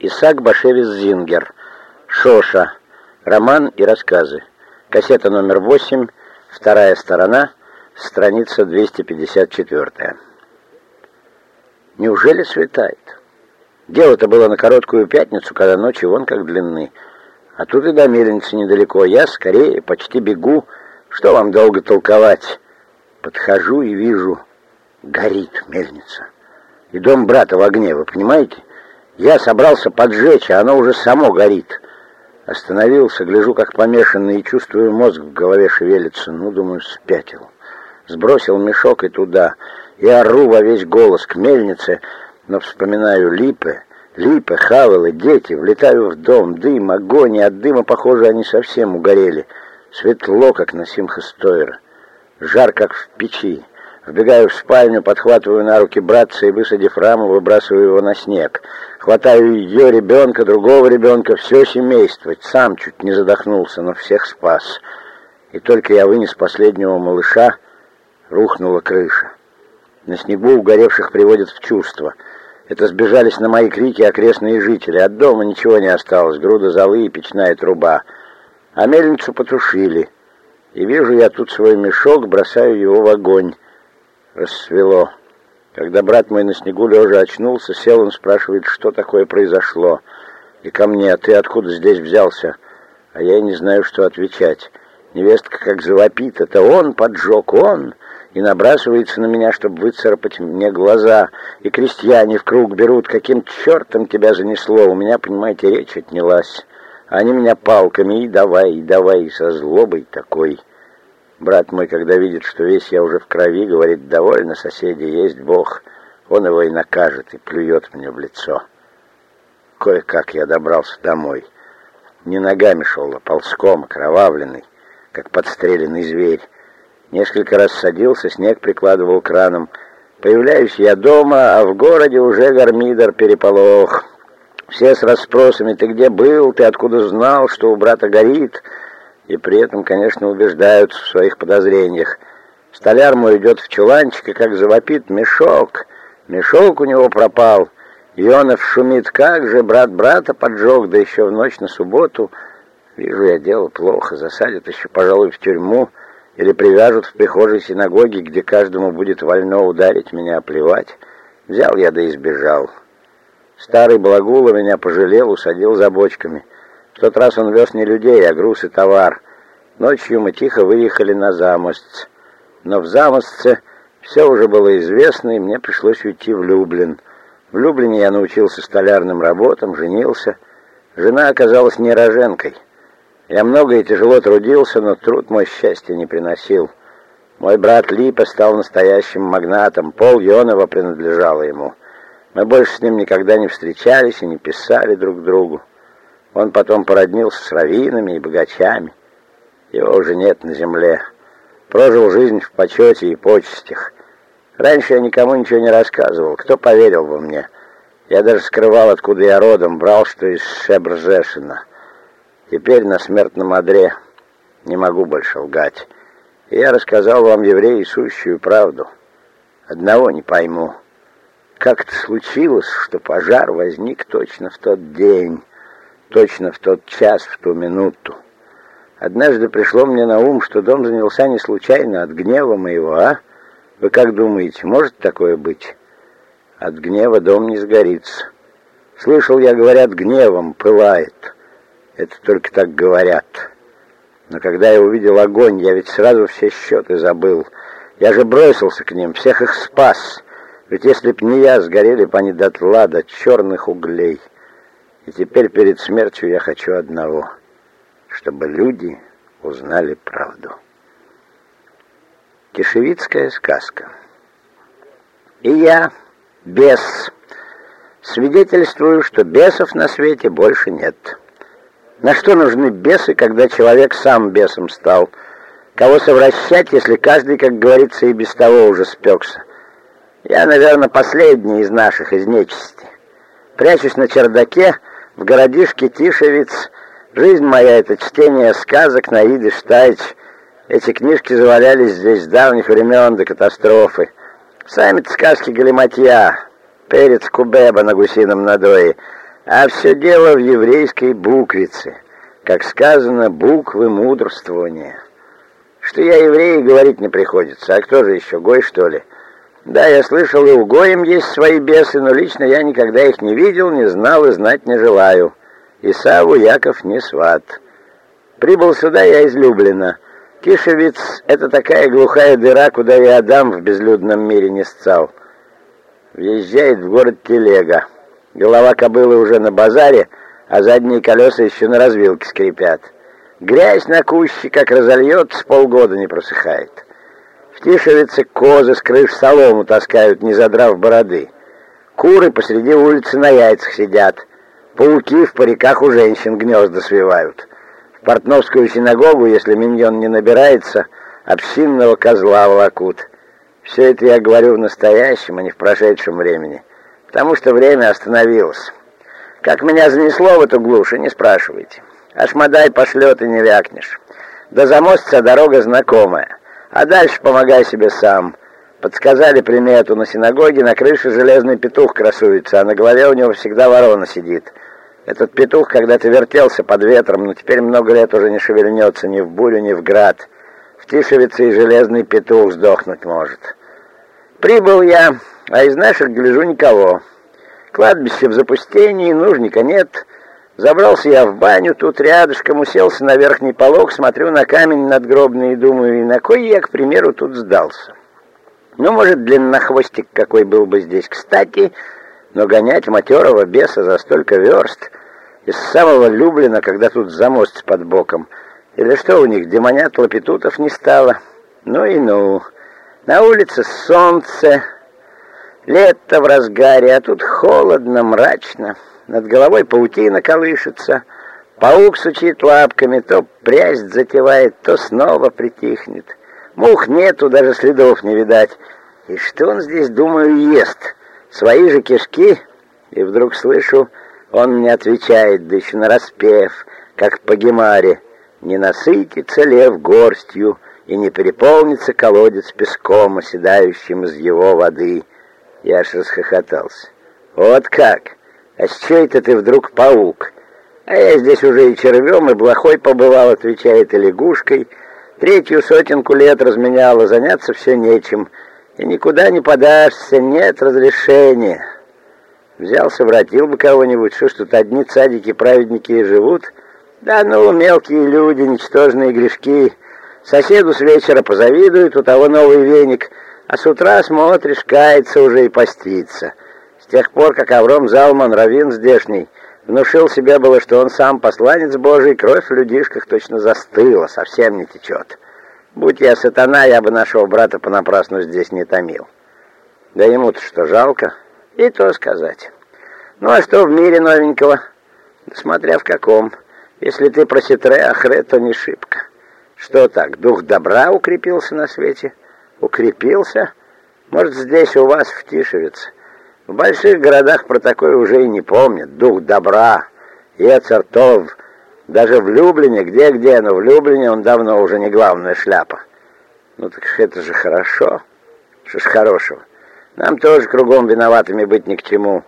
Исаак Башевич Зингер. Шоша. Роман и рассказы. Кассета номер 8, вторая сторона, страница 254. Неужели светает? Дело-то было на короткую пятницу, когда ночи вон как длинны. А тут и до мельницы недалеко. Я скорее, почти бегу. Что вам долго толковать? Подхожу и вижу, горит мельница. И дом брата в огне, вы понимаете? Я собрался поджечь, а оно уже само горит. Остановился, гляжу, как помешанный, и чувствую, мозг в голове шевелится. Ну, думаю, спятил. Сбросил мешок и туда. И ору во весь голос к мельнице, но вспоминаю липы, липы, хавалы, дети. Влетаю в дом, дым, огонь, и от дыма, похоже, они совсем угорели. Светло, как на Симхастойра. Жар, как в печи. Вбегаю в спальню, подхватываю на руки братца и, высадив раму, выбрасываю его на снег. Хватаю ее ребенка, другого ребенка, все семейство. Сам чуть не задохнулся, но всех спас. И только я вынес последнего малыша, рухнула крыша. На снегу угоревших приводят в чувство. Это сбежались на мои крики окрестные жители. От дома ничего не осталось, груда золы и печная труба. А мельницу потушили. И вижу я тут свой мешок, бросаю его в огонь. Рассвело. Когда брат мой на снегу лежа очнулся, сел он, спрашивает, что такое произошло. И ко мне, а ты откуда здесь взялся? А я и не знаю, что отвечать. Невестка как завопит, это он поджег, он, и набрасывается на меня, чтобы выцарапать мне глаза. И крестьяне в круг берут, каким чертом тебя занесло. У меня, понимаете, речь отнялась. Они меня палками и давай, и давай, и со злобой такой. Брат мой, когда видит, что весь я уже в крови, говорит, довольно, соседи, есть Бог. Он его и накажет, и плюет мне в лицо. Кое-как я добрался домой. Не ногами шел, а ползком, окровавленный, как подстреленный зверь. Несколько раз садился, снег прикладывал краном. Появляюсь я дома, а в городе уже гармидер переполох. Все с расспросами, ты где был, ты откуда знал, что у брата горит и при этом, конечно, убеждаются в своих подозрениях. Столяр мой идет в чуланчик и как завопит «Мешок! Мешок у него пропал!» Ионов шумит «Как же брат брата поджег, да еще в ночь на субботу!» Вижу я, дело плохо, засадят еще, пожалуй, в тюрьму или привяжут в прихожей синагоги, где каждому будет вольно ударить меня, плевать. Взял я да избежал. Старый Благула меня пожалел, усадил за бочками — в тот раз он вез не людей, а груз и товар. Ночью мы тихо выехали на Замостц. Но в Замостце все уже было известно, и мне пришлось уйти в Люблин. В Люблине я научился столярным работам, женился. Жена оказалась не роженкой. Я много и тяжело трудился, но труд мой счастья не приносил. Мой брат Липа стал настоящим магнатом, пол Йонова принадлежало ему. Мы больше с ним никогда не встречались и не писали друг другу. Он потом породнился с раввинами и богачами. Его уже нет на земле. Прожил жизнь в почете и почестях. Раньше я никому ничего не рассказывал. Кто поверил бы мне? Я даже скрывал, откуда я родом, брал, что из Шебржешина. Теперь на смертном одре не могу больше лгать. И я рассказал вам, евреи, сущую правду. Одного не пойму. Как это случилось, что пожар возник точно в тот день, точно в тот час, в ту минуту. Однажды пришло мне на ум, что дом занялся не случайно от гнева моего, а? Вы как думаете, может такое быть? От гнева дом не сгорится. Слышал я, говорят, гневом пылает. Это только так говорят. Но когда я увидел огонь, я ведь сразу все счеты забыл. Я же бросился к ним, всех их спас. Ведь если б не я, сгорели бы они дотла, до черных углей. И теперь перед смертью я хочу одного, чтобы люди узнали правду. Кишевицкая сказка. И я, бес, свидетельствую, что бесов на свете больше нет. На что нужны бесы, когда человек сам бесом стал? Кого совращать, если каждый, как говорится, и без того уже спекся? Я, наверное, последний из наших, из нечисти. Прячусь на чердаке, в городишке Тишевец. Жизнь моя — это чтение сказок на идиш тайч. Эти книжки завалялись здесь с давних времен до катастрофы. Сами-то сказки галиматья. Перец Кубеба на гусином надое. А все дело в еврейской буквице, как сказано, буквы мудрствования. Что я еврей, говорить не приходится. А кто же еще, Гой, что ли? Да, я слышал, и у Гоем есть свои бесы, но лично я никогда их не видел, не знал и знать не желаю. Исаву Яков не сват. Прибыл сюда я излюбленно. Кишевиц — это такая глухая дыра, куда и Адам в безлюдном мире не сцал. Въезжает в город телега. Голова кобылы уже на базаре, а задние колеса еще на развилке скрипят. Грязь на куще, как разольется, полгода не просыхает. В Тишевице козы с крыш солому таскают, не задрав бороды. Куры посреди улицы на яйцах сидят. Пауки в париках у женщин гнезда свивают. В Портновскую синагогу, если миньон не набирается, общинного козла волокут. Все это я говорю в настоящем, а не в прошедшем времени. Потому что время остановилось. Как меня занесло в эту глушь, не спрашивайте. Ашмадай пошлет и не вякнешь. До замостца дорога знакомая. А дальше помогай себе сам. Подсказали примету. На синагоге на крыше железный петух красуется, а на голове у него всегда ворона сидит. Этот петух когда-то вертелся под ветром, но теперь много лет уже не шевельнется ни в бурю, ни в град. В Тишевице и железный петух сдохнуть может. Прибыл я, а из наших, гляжу, никого. Кладбище в запустении, нужника нет. Забрался я в баню, тут рядышком уселся на верхний полог, смотрю на камень надгробный и думаю, и на кой я, к примеру, тут сдался. Ну, может, длиннохвостик какой был бы здесь кстати, но гонять матерого беса за столько верст из самого Люблина, когда тут замост под боком. Или что у них, демонят лапитутов не стало? Ну и ну. На улице солнце, лето в разгаре, а тут холодно, мрачно. Над головой паутина колышется, паук сучит лапками, то прясть затевает, то снова притихнет. Мух нету, даже следов не видать. И что он здесь, думаю, ест? Свои же кишки? И вдруг слышу, он мне отвечает, да еще нараспев, как по гемаре. Не насытится лев горстью, и не переполнится колодец песком, оседающим из его воды. Я аж расхохотался. Вот как! «А с чей это ты вдруг паук?» «А я здесь уже и червем, и блохой побывал», — отвечает, и лягушкой. «Третью сотенку лет разменяла, заняться все нечем. И никуда не подашься, нет разрешения». Взялся, вратил бы кого-нибудь, что ж тут одни цадики праведники и живут. Да ну, мелкие люди, ничтожные грешки. Соседу с вечера позавидуют, у того новый веник, а с утра смотришь, кается уже и постится тех пор, как Авром Залман, раввин здешний, внушил себе было, что он сам посланец Божий, кровь в людишках точно застыла, совсем не течет. Будь я сатана, я бы нашего брата понапрасну здесь не томил. Да ему-то что, жалко? И то сказать. Ну а что в мире новенького? Смотря в каком. Если ты про Ситре Ахре, то не шибко. Что так, дух добра укрепился на свете? Укрепился? Может, здесь у вас в Тишевице? В больших городах про такое уже и не помнят. Дух добра, Ецертов, даже в Люблине, где-где, но в Люблине он давно уже не главная шляпа. Ну так это же хорошо. Что ж хорошего. Нам тоже кругом виноватыми быть ни к чему.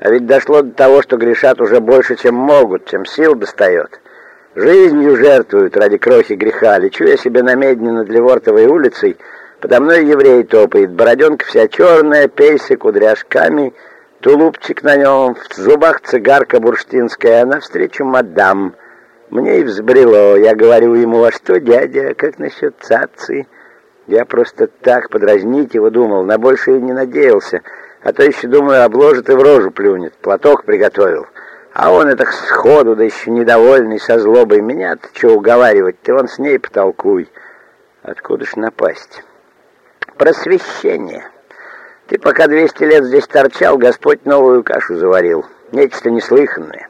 А ведь дошло до того, что грешат уже больше, чем могут, чем сил достает. Жизнью жертвуют ради крохи греха. Лечу я себе на медне над Левортовой улицей, Подо мной еврей топает, бороденка вся черная, пейсы кудряшками, тулупчик на нем, в зубах цигарка бурштинская, а навстречу мадам. Мне и взбрело, я говорю ему, а что, дядя, как насчет цацы? Я просто так подразнить его думал, на больше и не надеялся, а то еще, думаю, обложит и в рожу плюнет, платок приготовил. А он это сходу, да еще недовольный, со злобой, меня-то что уговаривать, ты он с ней потолкуй. Откуда ж напасть? Просвещение. Ты пока 200 лет здесь торчал, Господь новую кашу заварил. Нечто неслыханное.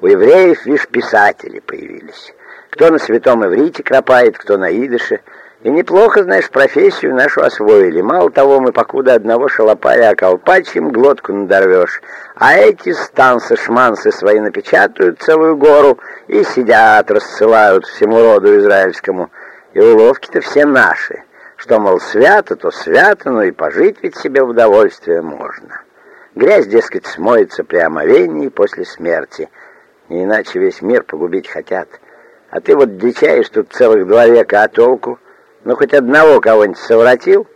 У евреев, видишь, писатели появились. Кто на святом иврите кропает, кто на идыше. И неплохо, знаешь, профессию нашу освоили. Мало того, мы покуда одного шалопая околпачьим глотку надорвешь. А эти станцы-шмансы свои напечатают целую гору и сидят, рассылают всему роду израильскому. И уловки-то все наши что, мол, свято, то свято, но и пожить ведь себе в удовольствие можно. Грязь, дескать, смоется при омовении после смерти. Не иначе весь мир погубить хотят. А ты вот дичаешь тут целых два века, а толку? Ну, хоть одного кого-нибудь совратил?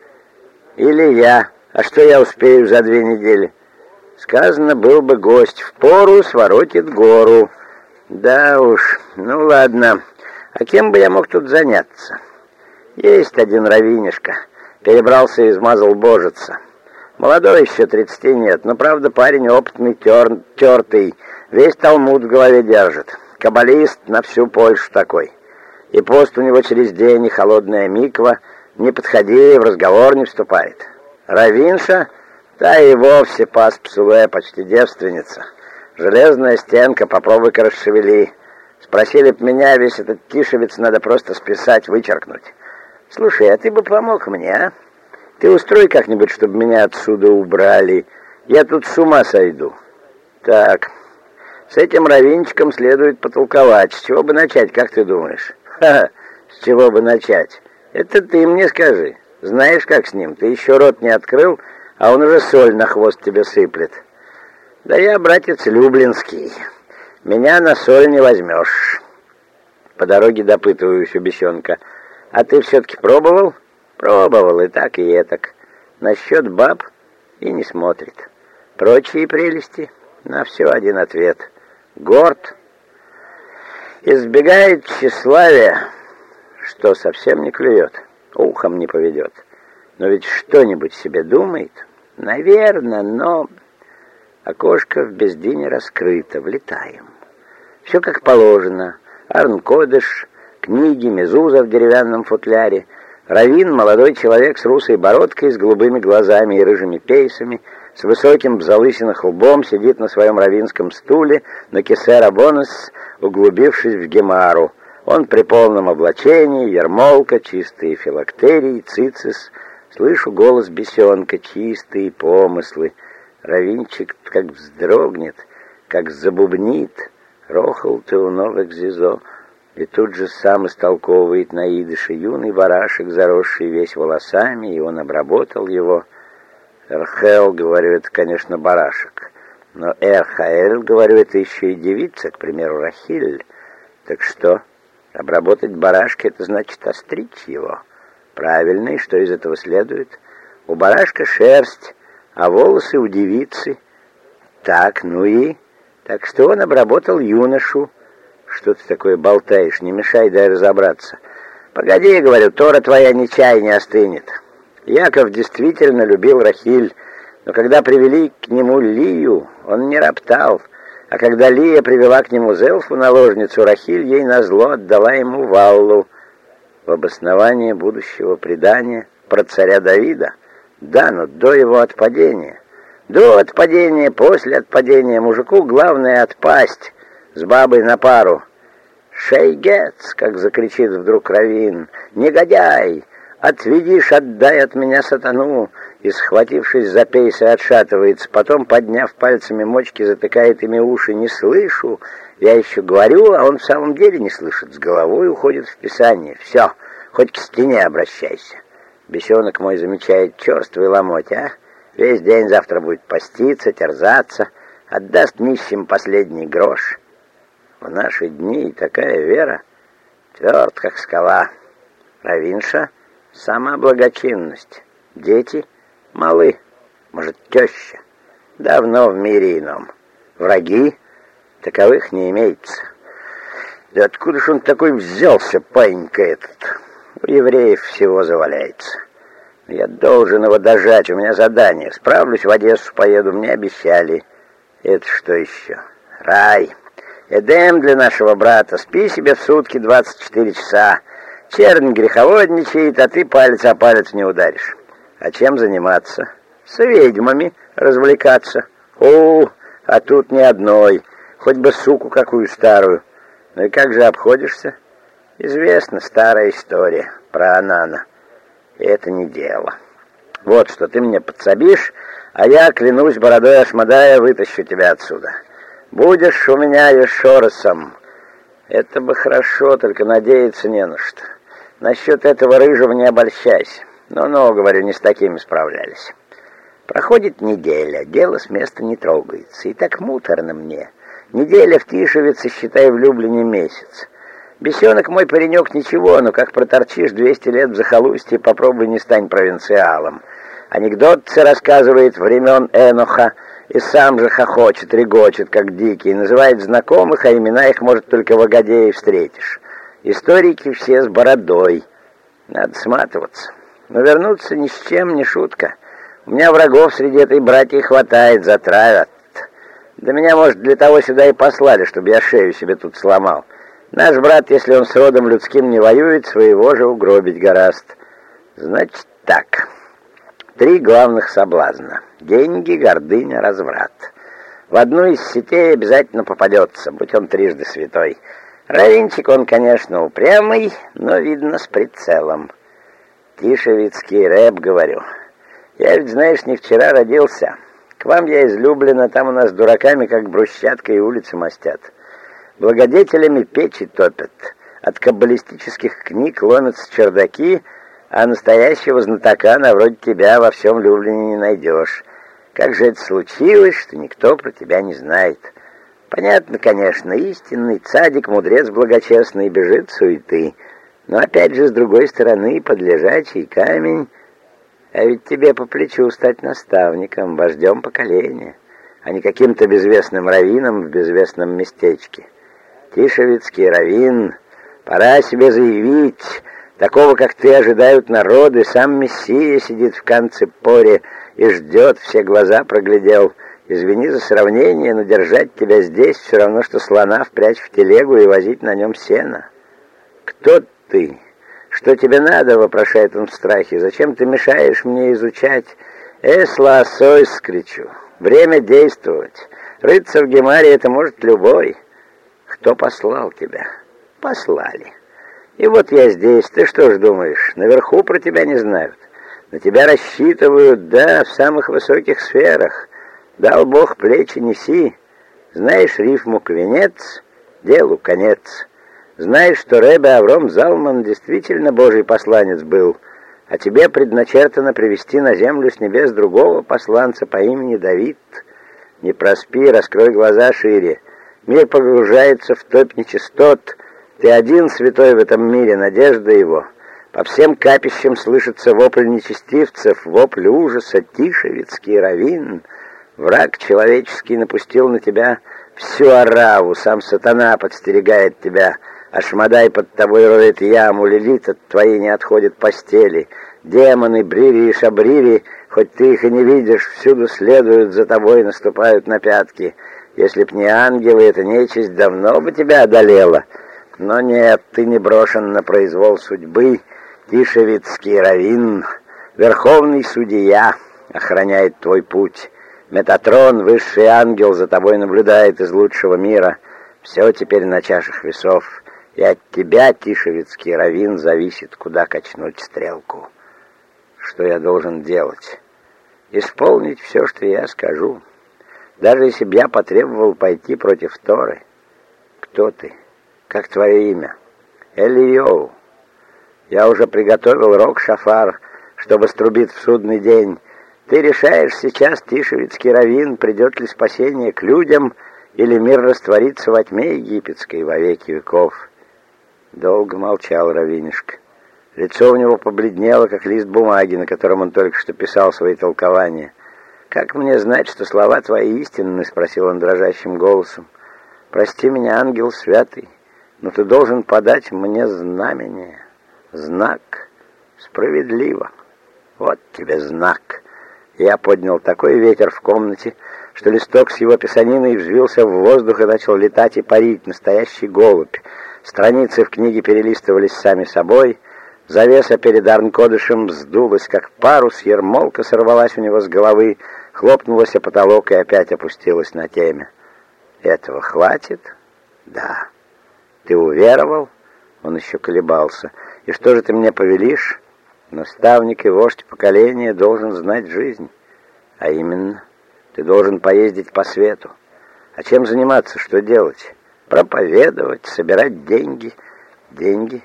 Или я? А что я успею за две недели? Сказано, был бы гость, в пору своротит гору. Да уж, ну ладно. А кем бы я мог тут заняться? Есть один равинишка. Перебрался и измазал божица. Молодой еще тридцати нет, но, правда, парень опытный, тер, тертый. Весь талмуд в голове держит. Каббалист на всю Польшу такой. И пост у него через день, и холодная миква. Не подходи, в разговор не вступает. Равинша, та и вовсе пас псуле, почти девственница. Железная стенка, попробуй-ка расшевели. Спросили б меня, весь этот тишевец надо просто списать, вычеркнуть. Слушай, а ты бы помог мне, а? Ты устрой как-нибудь, чтобы меня отсюда убрали. Я тут с ума сойду. Так, с этим равинчиком следует потолковать. С чего бы начать, как ты думаешь? Ха, с чего бы начать? Это ты мне скажи. Знаешь, как с ним? Ты еще рот не открыл, а он уже соль на хвост тебе сыплет. Да я, братец, Люблинский. Меня на соль не возьмешь. По дороге допытываюсь у бесенка. А ты все-таки пробовал? Пробовал и так, и этак. Насчет баб и не смотрит. Прочие прелести на все один ответ — горд, избегает тщеславия, что совсем не клюет, ухом не поведет. Но ведь что-нибудь себе думает? Наверное, но... Окошко в бездине раскрыто, влетаем. Все как положено. Арн-кодыш, книги, мезуза в деревянном футляре — Равин, молодой человек с русой бородкой, с голубыми глазами и рыжими пейсами, с высоким залысиных лбом, сидит на своем равинском стуле на кесера бонус, углубившись в гемару. Он при полном облачении, ермолка, чистые филактерии, цицис. Слышу голос бесенка, чистые помыслы. Равинчик как вздрогнет, как забубнит. Рохал ты у новых зизо и тут же сам истолковывает на юный барашек, заросший весь волосами, и он обработал его. Эрхел, говорю, это, конечно, барашек. Но Эрхаэль, говорю, это еще и девица, к примеру, Рахиль. Так что, обработать барашка — это значит остричь его. Правильно, и что из этого следует? У барашка шерсть, а волосы у девицы. Так, ну и... Так что он обработал юношу, что ты такое болтаешь? Не мешай, дай разобраться. Погоди, говорю, Тора твоя ни чай не остынет. Яков действительно любил Рахиль, но когда привели к нему Лию, он не роптал. А когда Лия привела к нему Зелфу, наложницу, Рахиль ей назло отдала ему Валлу в обоснование будущего предания про царя Давида. Да, но до его отпадения. До отпадения, после отпадения мужику главное отпасть с бабой на пару. «Шейгец!» — как закричит вдруг Равин. «Негодяй! Отведишь, отдай от меня сатану!» И, схватившись за пейсы, отшатывается. Потом, подняв пальцами мочки, затыкает ими уши. «Не слышу!» Я еще говорю, а он в самом деле не слышит. С головой уходит в писание. «Все, хоть к стене обращайся!» Бесенок мой замечает черствый ломоть, а? Весь день завтра будет поститься, терзаться, отдаст нищим последний грош. В наши дни такая вера тверд, как скала. Равинша — сама благочинность. Дети — малы, может, теща. Давно в мире ином. Враги — таковых не имеется. Да откуда ж он такой взялся, панька этот? У евреев всего заваляется. Я должен его дожать, у меня задание. Справлюсь, в Одессу поеду, мне обещали. Это что еще? Рай. Эдем для нашего брата, спи себе в сутки 24 часа. Чернь греховодничает, а ты палец о палец не ударишь. А чем заниматься? С ведьмами развлекаться. О, а тут ни одной, хоть бы суку какую старую. Ну и как же обходишься? Известна старая история про Анана. И это не дело. Вот что, ты мне подсобишь, а я, клянусь бородой Ашмадая, вытащу тебя отсюда. Будешь у меня Ешоросом. Это бы хорошо, только надеяться не на что. Насчет этого рыжего не обольщайся. Ну-ну, говорю, не с такими справлялись. Проходит неделя, дело с места не трогается, и так муторно мне. Неделя в Тишевице, считай, влюбленный месяц. Бесенок мой паренек ничего, но как проторчишь 200 лет в захолустье, попробуй не стань провинциалом. Анекдотцы рассказывает времен Эноха, и сам же хохочет, регочет, как дикий, называет знакомых, а имена их, может, только в Агадее встретишь. Историки все с бородой. Надо сматываться. Но вернуться ни с чем не шутка. У меня врагов среди этой братьи хватает, затравят. Да меня, может, для того сюда и послали, чтобы я шею себе тут сломал. Наш брат, если он с родом людским не воюет, своего же угробить гораст. Значит так. Три главных соблазна. Деньги, гордыня, разврат. В одну из сетей обязательно попадется, будь он трижды святой. Равинчик он, конечно, упрямый, но, видно, с прицелом. Тишевицкий рэп, говорю. Я ведь, знаешь, не вчера родился. К вам я излюблена, там у нас дураками, как брусчатка и улицы мастят. Благодетелями печи топят. От каббалистических книг ломятся чердаки — а настоящего знатока на вроде тебя во всем Люблине не найдешь. Как же это случилось, что никто про тебя не знает? Понятно, конечно, истинный цадик, мудрец благочестный, бежит суеты. Но опять же, с другой стороны, под лежачий камень... А ведь тебе по плечу стать наставником, вождем поколения, а не каким-то безвестным раввином в безвестном местечке. Тишевицкий раввин, пора себе заявить Такого, как ты, ожидают народы. Сам Мессия сидит в конце поре и ждет, все глаза проглядел. Извини за сравнение, но держать тебя здесь все равно, что слона впрячь в телегу и возить на нем сено. Кто ты? Что тебе надо, вопрошает он в страхе. Зачем ты мешаешь мне изучать? Эсла осой, скричу. Время действовать. Рыться в Гемаре это может любой. Кто послал тебя? Послали. И вот я здесь. Ты что ж думаешь, наверху про тебя не знают? На тебя рассчитывают, да, в самых высоких сферах. Дал Бог плечи неси. Знаешь рифму «квенец», делу конец. Знаешь, что Ребе Авром Залман действительно Божий посланец был, а тебе предначертано привести на землю с небес другого посланца по имени Давид. Не проспи, раскрой глаза шире. Мир погружается в топь нечистот — ты один святой в этом мире, надежда его. По всем капищам слышится вопль нечестивцев, вопль ужаса, тишевицкий равин. Враг человеческий напустил на тебя всю ораву, сам сатана подстерегает тебя. Ашмадай под тобой роет яму, лилит от твоей не отходит постели. Демоны, брири и шабрири, хоть ты их и не видишь, всюду следуют за тобой и наступают на пятки. Если б не ангелы, эта нечисть давно бы тебя одолела». Но нет, ты не брошен на произвол судьбы. Тишевицкий равин, верховный судья, охраняет твой путь. Метатрон, высший ангел, за тобой наблюдает из лучшего мира. Все теперь на чашах весов, и от тебя, Тишевицкий равин, зависит, куда качнуть стрелку. Что я должен делать? Исполнить все, что я скажу. Даже если б я потребовал пойти против Торы. Кто ты? Как твое имя?» «Элиоу. Я уже приготовил рог-шафар, чтобы струбить в судный день. Ты решаешь сейчас, Тишевицкий равин, придет ли спасение к людям, или мир растворится во тьме египетской во веки веков?» Долго молчал Равинишка. Лицо у него побледнело, как лист бумаги, на котором он только что писал свои толкования. «Как мне знать, что слова твои истинны?» — спросил он дрожащим голосом. «Прости меня, ангел святый, но ты должен подать мне знамение, знак справедливо. Вот тебе знак. Я поднял такой ветер в комнате, что листок с его писаниной взвился в воздух и начал летать и парить, настоящий голубь. Страницы в книге перелистывались сами собой, завеса перед Арнкодышем вздулась, как парус, ермолка сорвалась у него с головы, хлопнулась о потолок и опять опустилась на теме. Этого хватит? Да. Ты уверовал? Он еще колебался. И что же ты мне повелишь? Наставник и вождь поколения должен знать жизнь. А именно, ты должен поездить по свету. А чем заниматься, что делать? Проповедовать, собирать деньги. Деньги?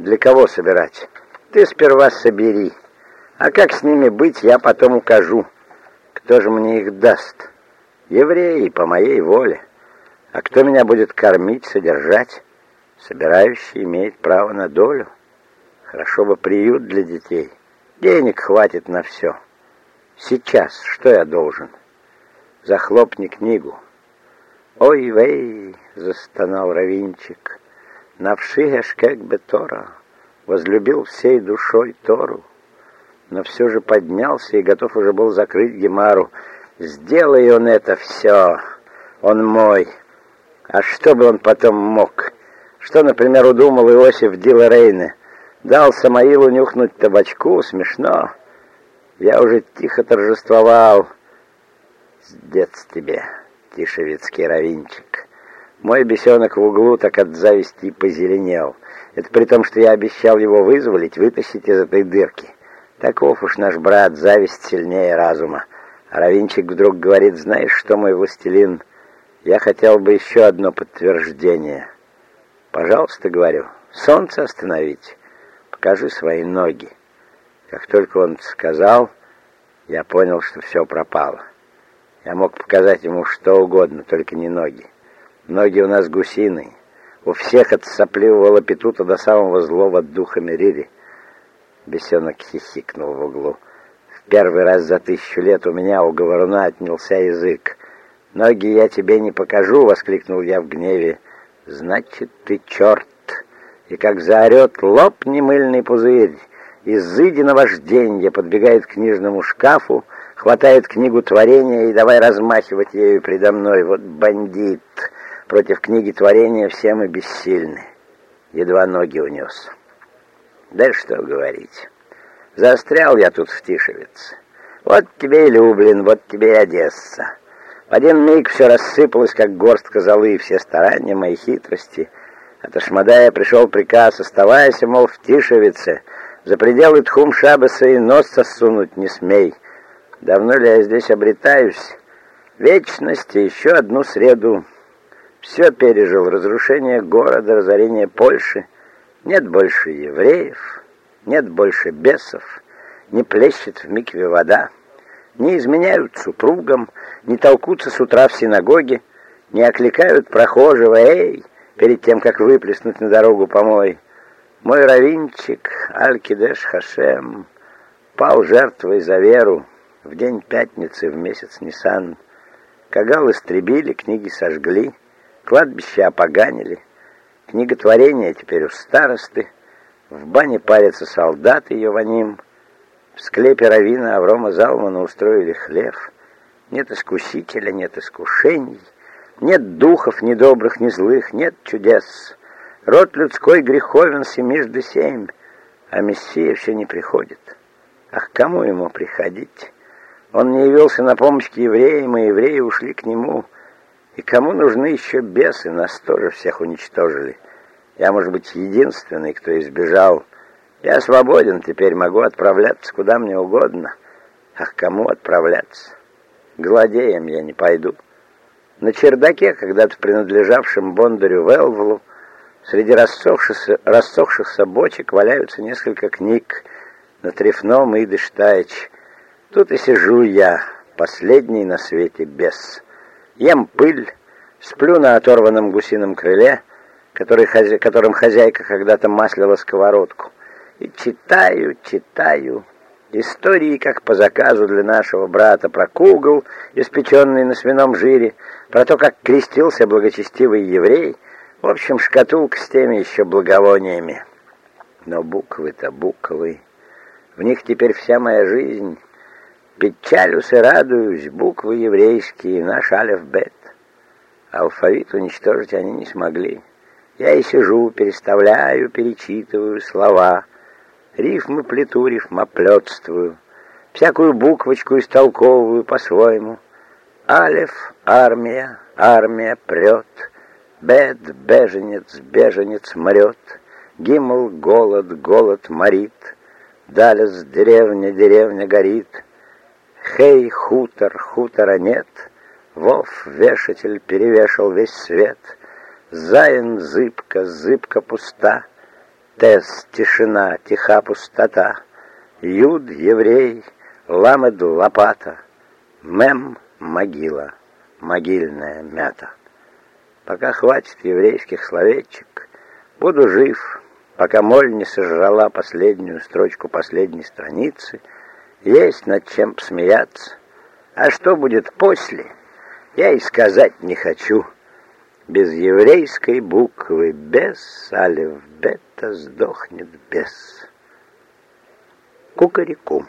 Для кого собирать? Ты сперва собери. А как с ними быть, я потом укажу. кто же мне их даст? Евреи по моей воле. А кто меня будет кормить, содержать? Собирающий имеет право на долю. Хорошо бы приют для детей. Денег хватит на все. Сейчас что я должен? Захлопни книгу. Ой, вей, застонал Равинчик. Навшиеш как бы Тора. Возлюбил всей душой Тору. Но все же поднялся и готов уже был закрыть Гемару. Сделай он это все. Он мой. А что бы он потом мог? Что, например, удумал Иосиф Диларейне? Дал Самаилу нюхнуть табачку? Смешно. Я уже тихо торжествовал. Сдец тебе, тишевицкий равинчик. Мой бесенок в углу так от зависти позеленел. Это при том, что я обещал его вызволить, вытащить из этой дырки. Таков уж наш брат, зависть сильнее разума. А Равинчик вдруг говорит, знаешь что, мой властелин, я хотел бы еще одно подтверждение. Пожалуйста, говорю, солнце остановить, покажи свои ноги. Как только он сказал, я понял, что все пропало. Я мог показать ему что угодно, только не ноги. Ноги у нас гусиные. У всех от сопливого лапитута до самого злого духа Мерири. Бесенок хихикнул в углу. В первый раз за тысячу лет у меня у говоруна отнялся язык. «Ноги я тебе не покажу!» — воскликнул я в гневе. «Значит, ты черт!» И как заорет «Лопни мыльный пузырь!» изыди на вожденье, подбегает к книжному шкафу, хватает книгу творения и давай размахивать ею предо мной. Вот бандит! Против книги творения все мы бессильны. Едва ноги унес. Да что говорить. Застрял я тут в Тишевице. Вот тебе и Люблин, вот тебе и Одесса. Один миг все рассыпалось, как горстка золы, все старания мои хитрости. От Ашмадая пришел приказ, оставайся, мол, в Тишевице, за пределы тхум Шабаса и нос сосунуть не смей. Давно ли я здесь обретаюсь? Вечности еще одну среду. Все пережил, разрушение города, разорение Польши. Нет больше евреев, нет больше бесов, не плещет в микве вода, не изменяют супругам, не толкутся с утра в синагоге, не окликают прохожего «Эй!» перед тем, как выплеснуть на дорогу помой. Мой равинчик, Алькидеш Хашем, пал жертвой за веру в день пятницы в месяц Нисан. Кагал истребили, книги сожгли, кладбище опоганили. Книготворение теперь у старосты, в бане парятся солдаты Йованим, в склепе равина Аврома Залмана устроили хлев. Нет искусителя, нет искушений, нет духов ни добрых, ни злых, нет чудес. Род людской греховен семижды семь, а Мессия все не приходит. Ах, кому ему приходить? Он не явился на помощь к евреям, и евреи ушли к нему. И кому нужны еще бесы? Нас тоже всех уничтожили. Я, может быть, единственный, кто избежал. Я свободен, теперь могу отправляться куда мне угодно. Ах, кому отправляться? Гладеем я не пойду. На чердаке, когда-то принадлежавшем Бондарю Велвлу, Среди рассохшихся, рассохшихся бочек валяются несколько книг на Трефном и Дештайч. Тут и сижу я, последний на свете бес. Ем пыль, сплю на оторванном гусином крыле, который, хозя... которым хозяйка когда-то маслила сковородку. И читаю, читаю истории, как по заказу для нашего брата, про кугл, испеченный на свином жире, про то, как крестился благочестивый еврей — в общем, шкатулка с теми еще благовониями. Но буквы-то буквы. В них теперь вся моя жизнь. Печалюсь и радуюсь, буквы еврейские, наш алфавит. Алфавит уничтожить они не смогли. Я и сижу, переставляю, перечитываю слова. Рифмы плету, рифмоплетствую. Всякую буквочку истолковываю по-своему. Алеф — армия, армия прет — Бед, беженец, беженец мрет, Гимл, голод, голод морит, Далес, деревня, деревня горит, Хей, хутор, хутора нет, Вов, вешатель, перевешал весь свет, Заин, зыбка, зыбка пуста, Тес, тишина, тиха пустота, Юд, еврей, ламед, лопата, Мем — могила, могильная мята. Пока хватит еврейских словечек, буду жив, пока моль не сожрала последнюю строчку последней страницы, есть над чем посмеяться. А что будет после, я и сказать не хочу. Без еврейской буквы, без алев бета сдохнет без. Кукареку.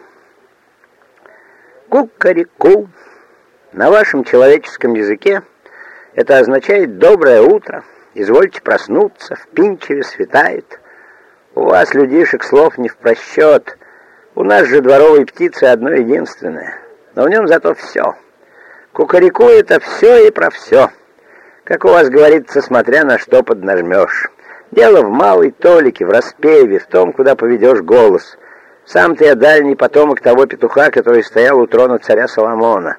Кукареку. На вашем человеческом языке это означает «доброе утро», «извольте проснуться», «в Пинчеве светает». У вас, людишек, слов не в просчет. У нас же дворовые птицы одно единственное. Но в нем зато все. Кукареку — это все и про все. Как у вас говорится, смотря на что поднажмешь. Дело в малой толике, в распеве, в том, куда поведешь голос. Сам ты я дальний потомок того петуха, который стоял у трона царя Соломона.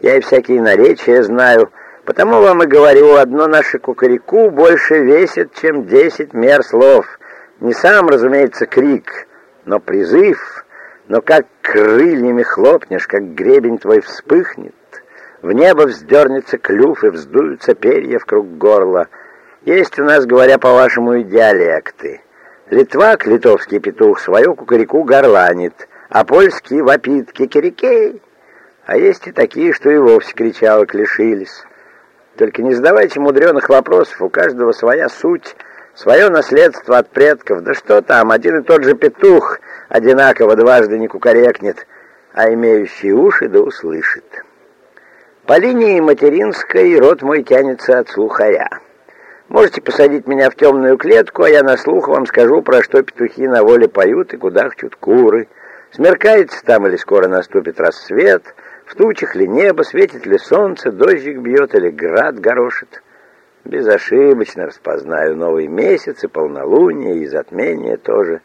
Я и всякие наречия знаю, потому вам и говорю, одно наше кукареку больше весит, чем десять мер слов. Не сам, разумеется, крик, но призыв, но как крыльями хлопнешь, как гребень твой вспыхнет, в небо вздернется клюв и вздуются перья в круг горла. Есть у нас, говоря по-вашему, и диалекты. Литвак, литовский петух, свою кукареку горланит, а польский вопит кикерикей. А есть и такие, что и вовсе кричалок лишились. Только не задавайте мудреных вопросов, у каждого своя суть, свое наследство от предков. Да что там, один и тот же петух одинаково дважды не кукарекнет, а имеющий уши да услышит. По линии материнской рот мой тянется от слухаря. Можете посадить меня в темную клетку, а я на слух вам скажу, про что петухи на воле поют и куда хчут куры. Смеркается там или скоро наступит рассвет, в тучах ли небо, светит ли солнце, дождик бьет или град горошит. Безошибочно распознаю новый месяц и полнолуние, и затмение тоже,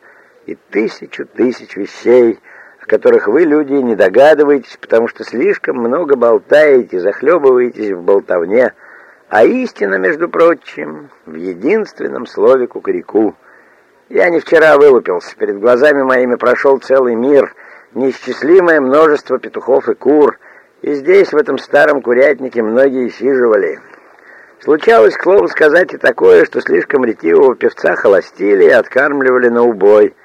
и тысячу тысяч вещей — которых вы, люди, не догадываетесь, потому что слишком много болтаете, захлебываетесь в болтовне, а истина, между прочим, в единственном слове кукареку. Я не вчера вылупился, перед глазами моими прошел целый мир, неисчислимое множество петухов и кур, и здесь, в этом старом курятнике, многие сиживали. Случалось, к слову сказать, и такое, что слишком ретивого певца холостили и откармливали на убой.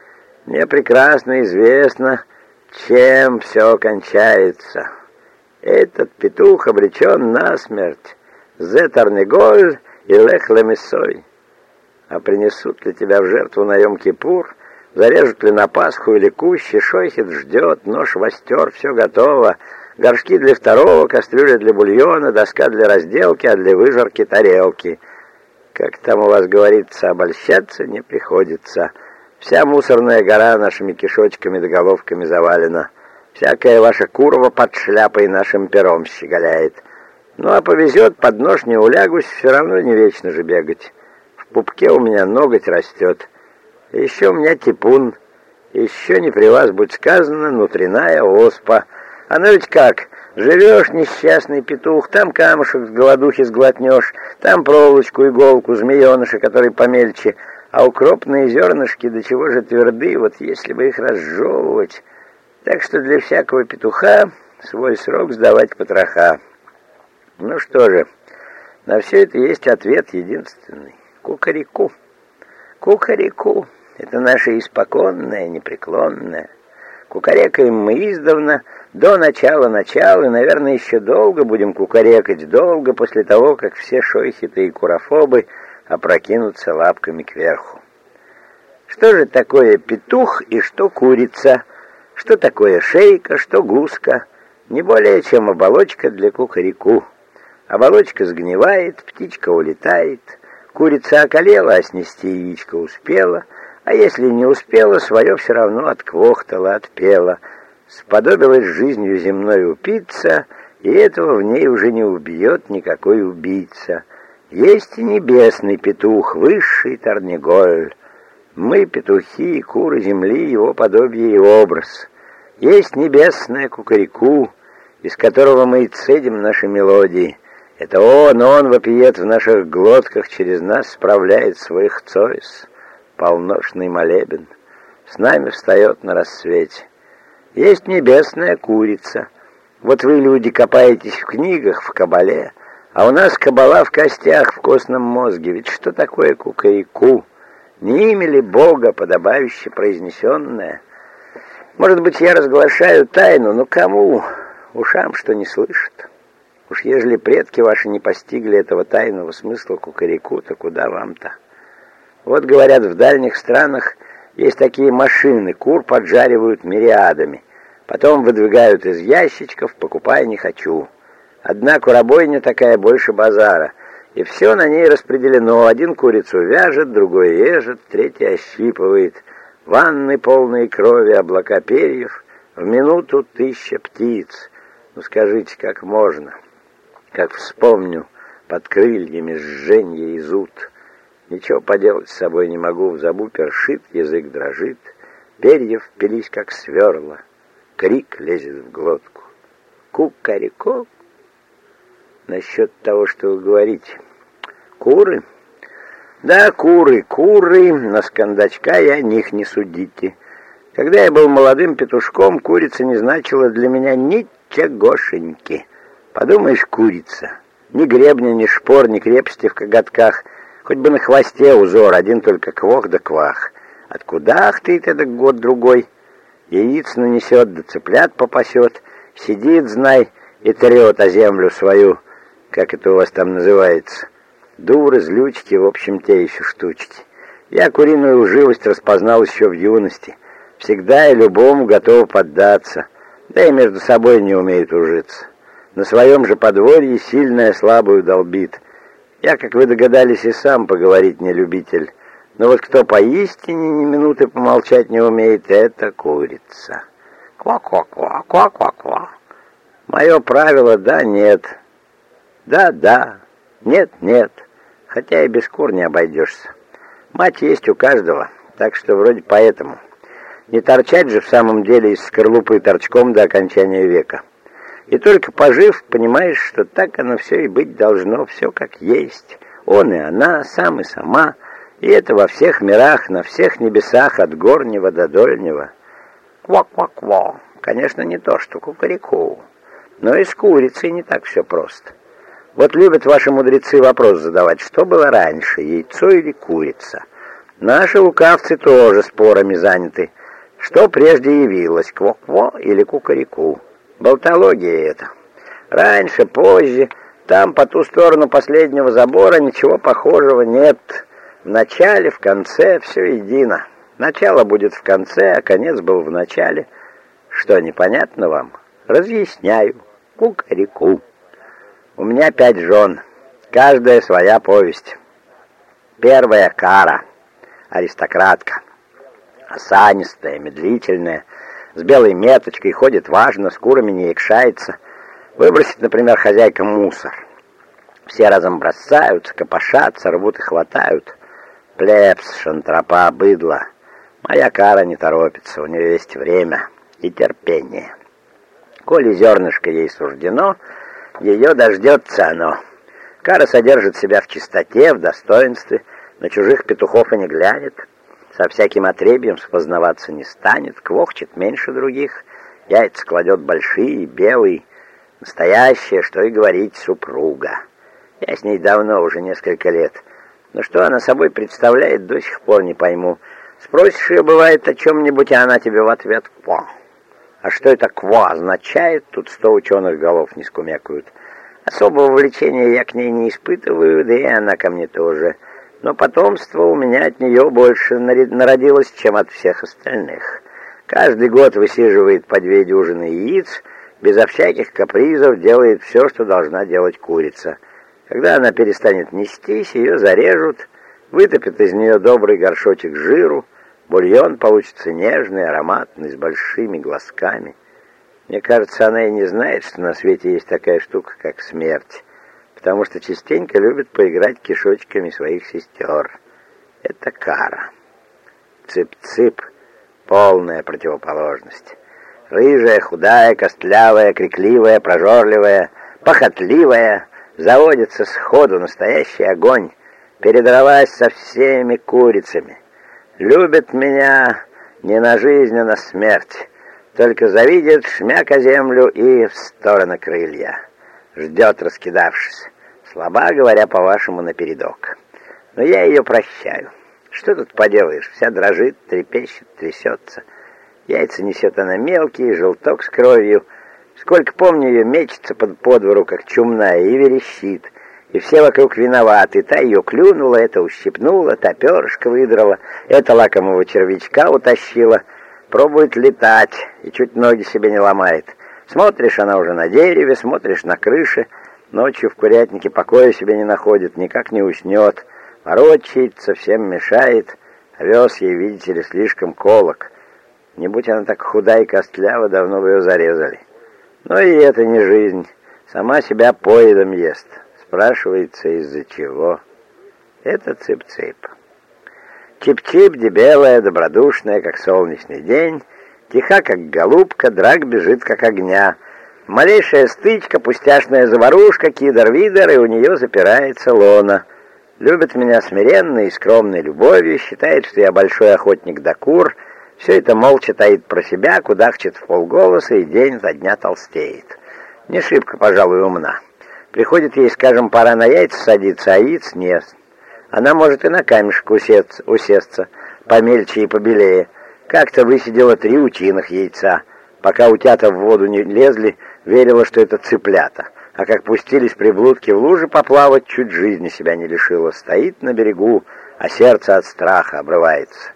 Мне прекрасно известно, чем все кончается. Этот петух обречен на смерть. Зетарнеголь и лех лемесой. А принесут ли тебя в жертву на Йом-Кипур, зарежут ли на Пасху или кущи, шойхет ждет, нож востер, все готово, горшки для второго, кастрюля для бульона, доска для разделки, а для выжарки тарелки. Как там у вас говорится, обольщаться не приходится». Вся мусорная гора нашими кишочками да головками завалена. Всякая ваша курва под шляпой нашим пером щеголяет. Ну, а повезет, под нож не улягусь, все равно не вечно же бегать. В пупке у меня ноготь растет. Еще у меня типун. Еще не при вас, будь сказано, внутренняя оспа. Оно ведь как? Живешь, несчастный петух, там камушек с голодухи сглотнешь, там проволочку, иголку, змееныша, который помельче — а укропные зернышки до чего же тверды, вот если бы их разжевывать. Так что для всякого петуха свой срок сдавать потроха. Ну что же, на все это есть ответ единственный. Кукареку. Кукареку. Это наше испоконное, непреклонное. Кукарекаем мы издавна, до начала начала, и, наверное, еще долго будем кукарекать, долго после того, как все шойхиты и курофобы — опрокинуться лапками кверху. Что же такое петух и что курица? Что такое шейка, что гуска? Не более, чем оболочка для кукареку. Оболочка сгнивает, птичка улетает. Курица околела, а снести яичко успела. А если не успела, свое все равно отквохтала, отпела. Сподобилась жизнью земной упиться, и этого в ней уже не убьет никакой убийца. Есть и небесный петух, высший Тарнеголь. Мы, петухи, куры земли, его подобие и образ. Есть небесная кукареку, из которого мы и цедим наши мелодии. Это он, он вопиет в наших глотках, через нас справляет своих цойс, полношный молебен. С нами встает на рассвете. Есть небесная курица — Вот вы, люди, копаетесь в книгах, в кабале, а у нас кабала в костях, в костном мозге. Ведь что такое кукареку? Не имя ли Бога, подобающе произнесенное? Может быть, я разглашаю тайну, но кому? Ушам, что не слышат. Уж ежели предки ваши не постигли этого тайного смысла кукареку, то куда вам-то? Вот, говорят, в дальних странах есть такие машины, кур поджаривают мириадами. Потом выдвигают из ящичков, покупай не хочу. Одна куробойня такая больше базара. И все на ней распределено. Один курицу вяжет, другой ежет, третий ощипывает. Ванны полные крови, облака перьев. В минуту тысяча птиц. Ну скажите, как можно? Как вспомню, под крыльями жженье и зуд. Ничего поделать с собой не могу, в забу першит, язык дрожит. Перья впились, как сверла. Крик лезет в глотку. Кукареко. Насчет того, что вы говорите. Куры? Да, куры, куры. На скандачка о них не судите. Когда я был молодым петушком, курица не значила для меня ничегошеньки. Подумаешь, курица. Ни гребня, ни шпор, ни крепости в коготках. Хоть бы на хвосте узор, один только квох да квах. Откуда ах ты это год-другой? яиц нанесет, да цыплят попасет, сидит, знай, и трет о землю свою, как это у вас там называется. Дуры, злючки, в общем, те еще штучки. Я куриную живость распознал еще в юности. Всегда и любому готов поддаться, да и между собой не умеет ужиться. На своем же подворье сильная слабую долбит. Я, как вы догадались, и сам поговорить не любитель. Но вот кто поистине ни минуты помолчать не умеет, это курица. Ква-ква-ква, ква-ква-ква. Мое правило да-нет. Да-да, нет-нет. Хотя и без кур не обойдешься. Мать есть у каждого, так что вроде поэтому. Не торчать же в самом деле из скорлупы торчком до окончания века. И только пожив, понимаешь, что так оно все и быть должно, все как есть. Он и она, сам и сама — и это во всех мирах, на всех небесах, от горнего до дольнего. Ква-ква-ква. Конечно, не то, что кукареку. Но и с курицей не так все просто. Вот любят ваши мудрецы вопрос задавать, что было раньше, яйцо или курица. Наши лукавцы тоже спорами заняты. Что прежде явилось, кво-кво или кукареку? Болтология это. Раньше, позже, там по ту сторону последнего забора ничего похожего нет. В начале, в конце все едино. Начало будет в конце, а конец был в начале. Что, непонятно вам? Разъясняю. Кукареку. У меня пять жен. Каждая своя повесть. Первая Кара. Аристократка. Осанистая, медлительная, с белой меточкой, ходит важно, с курами не икшается. Выбросит, например, хозяйка мусор. Все разом бросаются, копошатся, рвут и хватают. Плебс, шантропа, быдло. Моя кара не торопится, у нее есть время и терпение. Коли зернышко ей суждено, ее дождется оно. Кара содержит себя в чистоте, в достоинстве, на чужих петухов и не глянет, со всяким отребьем спознаваться не станет, квохчет меньше других, яйца кладет большие, белые, настоящая, что и говорить, супруга. Я с ней давно, уже несколько лет, — но что она собой представляет, до сих пор не пойму. Спросишь ее, бывает, о чем-нибудь, а она тебе в ответ «ква». А что это «ква» означает, тут сто ученых голов не скумекают. Особого влечения я к ней не испытываю, да и она ко мне тоже. Но потомство у меня от нее больше народилось, чем от всех остальных. Каждый год высиживает по две дюжины яиц, безо всяких капризов делает все, что должна делать курица — когда она перестанет нестись, ее зарежут, вытопят из нее добрый горшочек жиру, бульон получится нежный, ароматный, с большими глазками. Мне кажется, она и не знает, что на свете есть такая штука, как смерть, потому что частенько любит поиграть кишочками своих сестер. Это кара. Цып-цып — полная противоположность. Рыжая, худая, костлявая, крикливая, прожорливая, похотливая — заводится сходу настоящий огонь, передралась со всеми курицами. Любит меня не на жизнь, а на смерть. Только завидит шмяка землю и в сторону крылья. Ждет, раскидавшись. Слаба, говоря, по-вашему, напередок. Но я ее прощаю. Что тут поделаешь? Вся дрожит, трепещет, трясется. Яйца несет она мелкие, желток с кровью. Сколько помню, ее мечется под подвору, как чумная, и верещит. И все вокруг виноваты. Та ее клюнула, это ущипнула, та перышко выдрала, это лакомого червячка утащила. Пробует летать и чуть ноги себе не ломает. Смотришь, она уже на дереве, смотришь на крыше. Ночью в курятнике покоя себе не находит, никак не уснет. Ворочается, всем мешает. Овес ей, видите ли, слишком колок. Не будь она так худа и костлява, давно бы ее зарезали. Но и это не жизнь. Сама себя поедом ест. Спрашивается, из-за чего? Это цып-цып. Чип-чип, дебелая, добродушная, как солнечный день, тиха, как голубка, драк бежит, как огня. Малейшая стычка, пустяшная заварушка, кидр-видер, и у нее запирается лона. Любит меня смиренной и скромной любовью, считает, что я большой охотник до кур, все это молча таит про себя, кудахчет в полголоса и день за дня толстеет. Не шибко, пожалуй, умна. Приходит ей, скажем, пора на яйца садиться, а яиц нет. Она может и на камешек усеться, усесться, помельче и побелее. Как-то высидела три утиных яйца. Пока утята в воду не лезли, верила, что это цыплята. А как пустились приблудки в луже поплавать, чуть жизни себя не лишила. Стоит на берегу, а сердце от страха обрывается.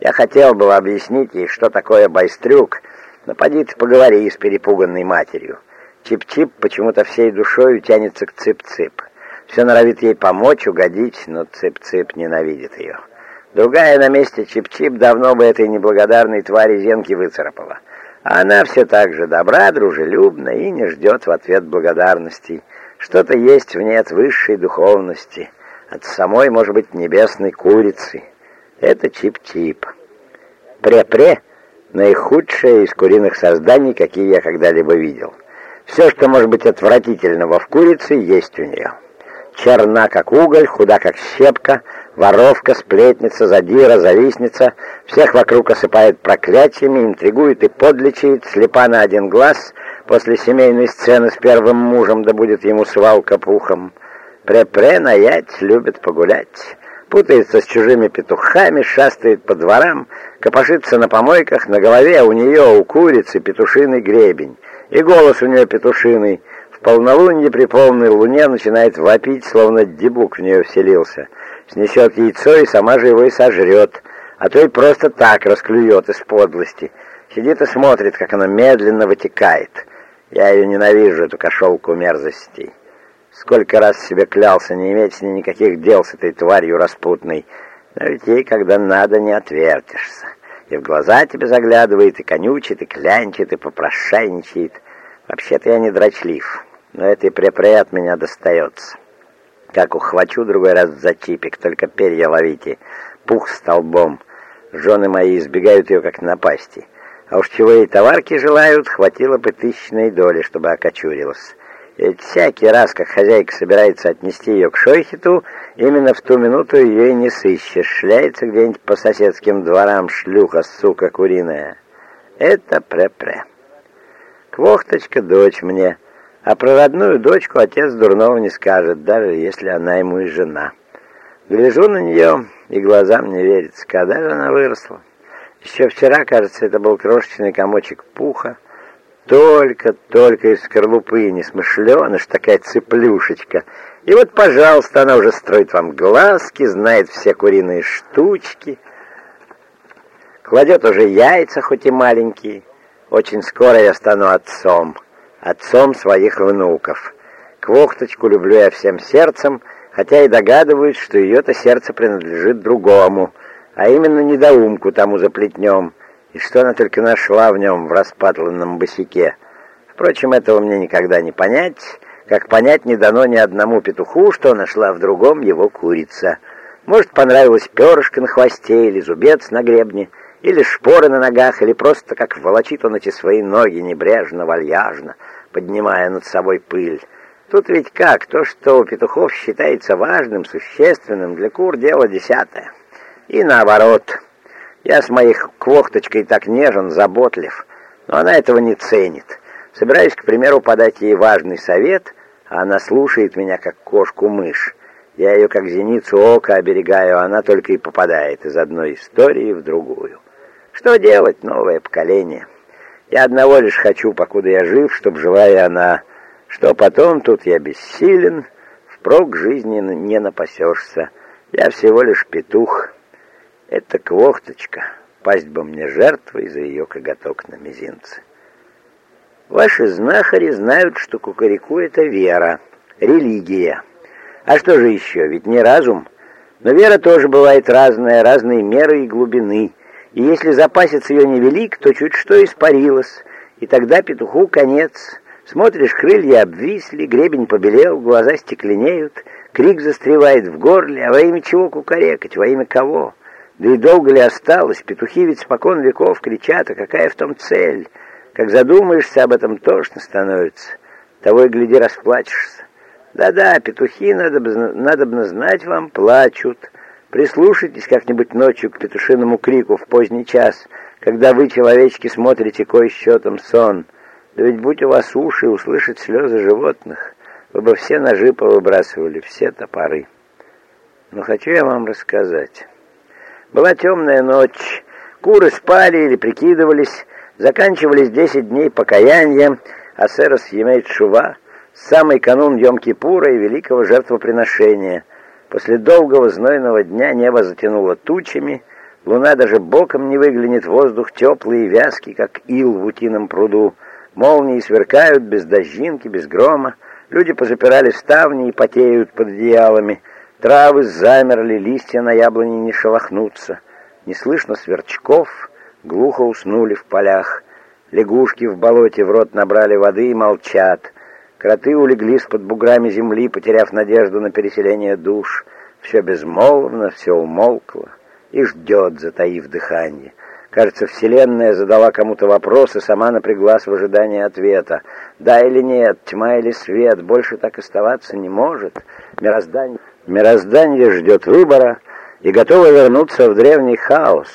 Я хотел было объяснить ей, что такое байстрюк, но поди ты поговори с перепуганной матерью. Чип-чип почему-то всей душой тянется к цып-цып. Все норовит ей помочь, угодить, но цып-цып ненавидит ее. Другая на месте Чип-Чип давно бы этой неблагодарной твари зенки выцарапала. А она все так же добра, дружелюбна и не ждет в ответ благодарностей. Что-то есть в ней от высшей духовности, от самой, может быть, небесной курицы. Это Чип-Чип. Пре-пре — наихудшее из куриных созданий, какие я когда-либо видел. Все, что может быть отвратительного в курице, есть у нее. Черна, как уголь, худа, как щепка, воровка, сплетница, задира, завистница, всех вокруг осыпает проклятиями, интригует и подлечит, слепа на один глаз, после семейной сцены с первым мужем, да будет ему свалка пухом. Пре-пре наять, любит погулять, путается с чужими петухами, шастает по дворам, копошится на помойках, на голове у нее, у курицы, петушиный гребень и голос у нее петушиный. В полнолуние при полной луне начинает вопить, словно дебук в нее вселился. Снесет яйцо и сама же его и сожрет, а то и просто так расклюет из подлости. Сидит и смотрит, как она медленно вытекает. Я ее ненавижу, эту кошелку мерзостей. Сколько раз себе клялся не иметь с ней никаких дел с этой тварью распутной. Но ведь ей, когда надо, не отвертишься. И в глаза тебе заглядывает, и конючит, и клянчит, и попрошайничает. Вообще-то я не дрочлив, но этой препре от меня достается. Как ухвачу другой раз за чипик, только перья ловите. Пух столбом. Жены мои избегают ее как напасти. А уж чего ей товарки желают, хватило бы тысячной доли, чтобы окочурилась. Ведь всякий раз, как хозяйка собирается отнести ее к шойхету, именно в ту минуту ее и не сыщешь. Шляется где-нибудь по соседским дворам шлюха, сука куриная. Это пре-пре. Квохточка дочь мне, а про родную дочку отец дурного не скажет, даже если она ему и жена. Гляжу на нее, и глазам не верится, когда же она выросла. Еще вчера, кажется, это был крошечный комочек пуха, только-только из скорлупы несмышленыш, такая цыплюшечка. И вот, пожалуйста, она уже строит вам глазки, знает все куриные штучки, кладет уже яйца, хоть и маленькие, очень скоро я стану отцом, отцом своих внуков. Квохточку люблю я всем сердцем, хотя и догадываюсь, что ее-то сердце принадлежит другому, а именно недоумку тому за плетнем, и что она только нашла в нем в распатланном босике. Впрочем, этого мне никогда не понять, как понять не дано ни одному петуху, что нашла в другом его курица. Может, понравилось перышко на хвосте или зубец на гребне — или шпоры на ногах, или просто как волочит он эти свои ноги небрежно, вальяжно, поднимая над собой пыль. Тут ведь как, то, что у петухов считается важным, существенным, для кур дело десятое. И наоборот. Я с моей квохточкой так нежен, заботлив. Но она этого не ценит. Собираюсь, к примеру, подать ей важный совет, а она слушает меня, как кошку-мышь. Я ее, как зеницу ока, оберегаю, а она только и попадает из одной истории в другую. Что делать, новое поколение? Я одного лишь хочу, покуда я жив, чтоб и она. Что потом, тут я бессилен, впрок жизни не напасешься. Я всего лишь петух. Это квохточка. Пасть бы мне жертвой за ее коготок на мизинце. Ваши знахари знают, что кукареку — это вера, религия. А что же еще? Ведь не разум. Но вера тоже бывает разная, разные меры и глубины. И если запасец ее невелик, то чуть что испарилось, и тогда петуху конец. Смотришь, крылья обвисли, гребень побелел, глаза стекленеют, крик застревает в горле, а во имя чего кукарекать, во имя кого? Да и долго ли осталось? Петухи ведь спокон веков кричат, а какая в том цель? Как задумаешься об этом, тошно становится. Того и гляди, расплачешься. Да-да, петухи, надо бы, знать вам, плачут. Прислушайтесь как-нибудь ночью к петушиному крику в поздний час, когда вы, человечки, смотрите кой счетом сон. Да ведь будь у вас уши, услышать слезы животных, вы бы все ножи повыбрасывали, все топоры. Но хочу я вам рассказать. Была темная ночь, куры спали или прикидывались, заканчивались десять дней покаяния, а сэрос Емейт Шува, самый канун Йом-Кипура и великого жертвоприношения. После долгого знойного дня небо затянуло тучами, луна даже боком не выглянет, воздух теплый и вязкий, как ил в утином пруду. Молнии сверкают без дождинки, без грома. Люди позапирали ставни и потеют под одеялами. Травы замерли, листья на яблоне не шелохнутся. Не слышно сверчков, глухо уснули в полях. Лягушки в болоте в рот набрали воды и молчат. Кроты улеглись под буграми земли, потеряв надежду на переселение душ. Все безмолвно, все умолкло и ждет, затаив дыхание. Кажется, Вселенная задала кому-то вопрос и сама напряглась в ожидании ответа. Да или нет, тьма или свет, больше так оставаться не может. Мироздание... Мироздание ждет выбора и готово вернуться в древний хаос.